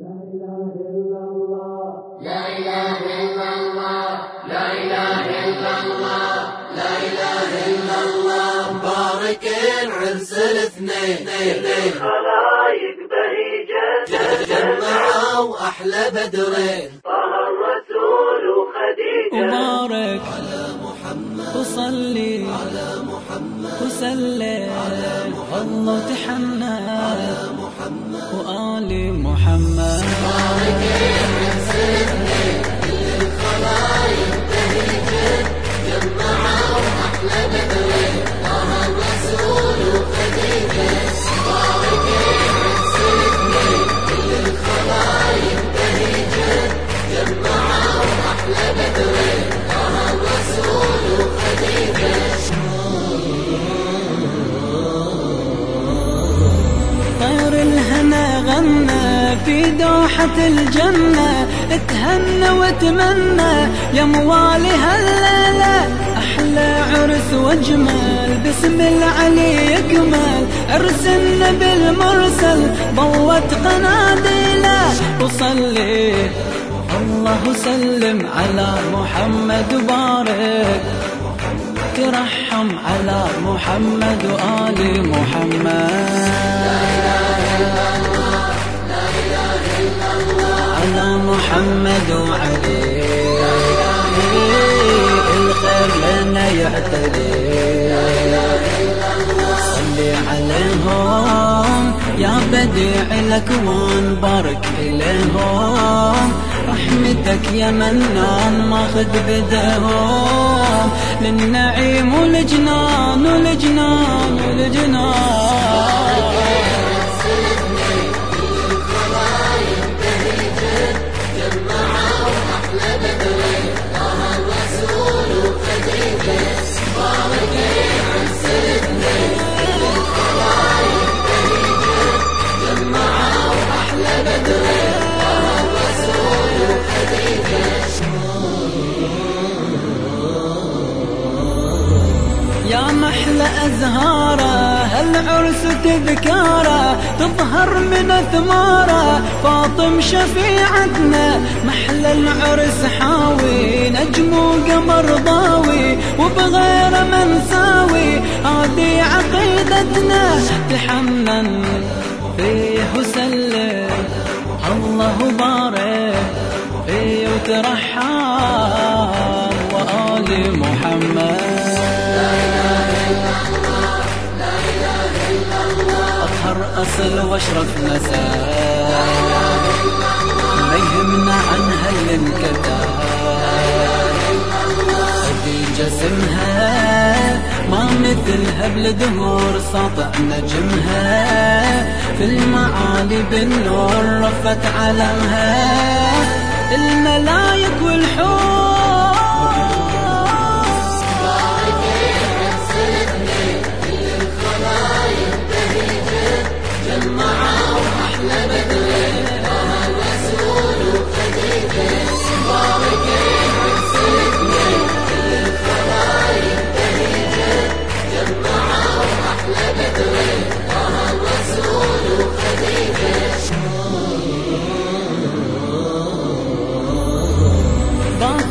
لا إله إلا الله. لا إله إلا الله. لا إله إلا الله. لا إله إلا الله. مبارك عرس الاثنين. خلايق بهيجة. جمعوا أحلى بدرين. طه الرسول وخديجة مبارك على محمد وصلي على محمد وسلم على محمد الله تحنى. على محمد وآل محمد. مبارك عرس الاثنين الخلايق في دوحة الجنة اتهنى وتمنى يا موالي هالليلة. أحلى عرس وأجمل باسم العلي يكمل. عرس النبي المرسل ضوت قناديله. وصلي الله سلم على محمد وبارك. ترحم على محمد وآل محمد. على صلي عليهم. يا بديع الأكوان بارك إليهم. رحمتك يا منان ماخذ بدهم. للنعيم والجنان أزهاره هالعرس تذكاره تظهر من ثماره فاطم شفيعتنا محلى العرس حاوي نجم وقمر ضاوي وبغير من ساوي. هذه عقيدتنا تحنن فيه وسلم. الله بارك فيه وترحم. أطهر أصل واشرف نساء ما يهمنا عنها اللي انكتب. خديجة اسمها ما مثلها بالدهور ساطع نجمها. في المعالي بالنور رفت علمها. الملايك والحور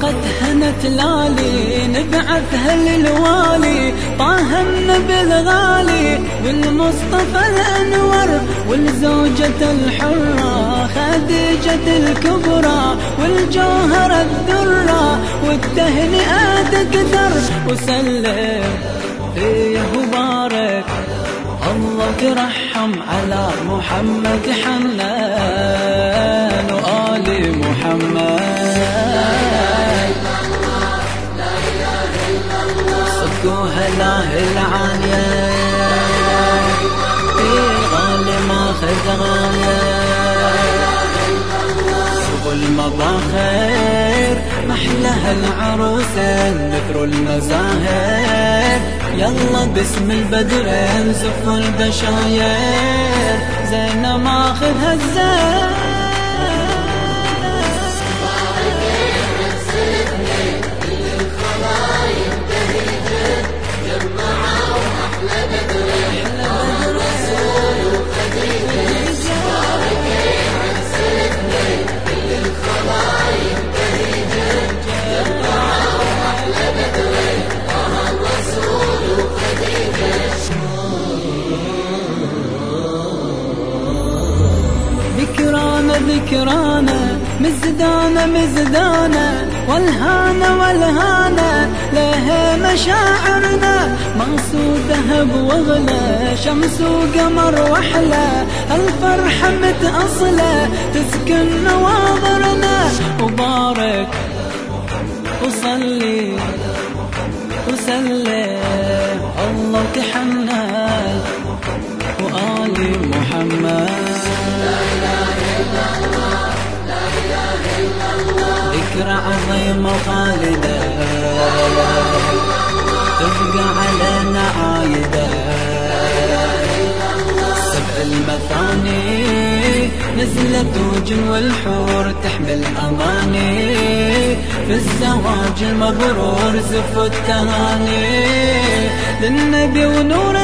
ضاقت هنت لالي نبعثها للوالي طه النبي الغالي والمصطفى الأنور. والزوجة الحرة خديجة الكبرى. والجوهرة الذرة والتهنئات كثر وسلم فيه وبارك. الله ترحم على محمد حنان وآل محمد. لا العالية الغالي ماخذ غاية سبل المظاهر محلها العروسة نثر المزاهر. يلا باسم البدرين زفوا البشاير. زينة ماخذها الزين مزدانة مزدانة والهانة والهانة لها مشاعرنا. مقصود ذهب وغلى شمس وقمر وحلى الفرحة متأصلة تسكن نواظرنا وبارك وصلي وسلم. الله تحمل وآل محمد. ذكرى عظيمة وخالدة تبقى علينا عايدة. سبع المثاني نزلت وجن والحور تحمل أماني. في الزواج المبرور زف التهاني. للنبي ونور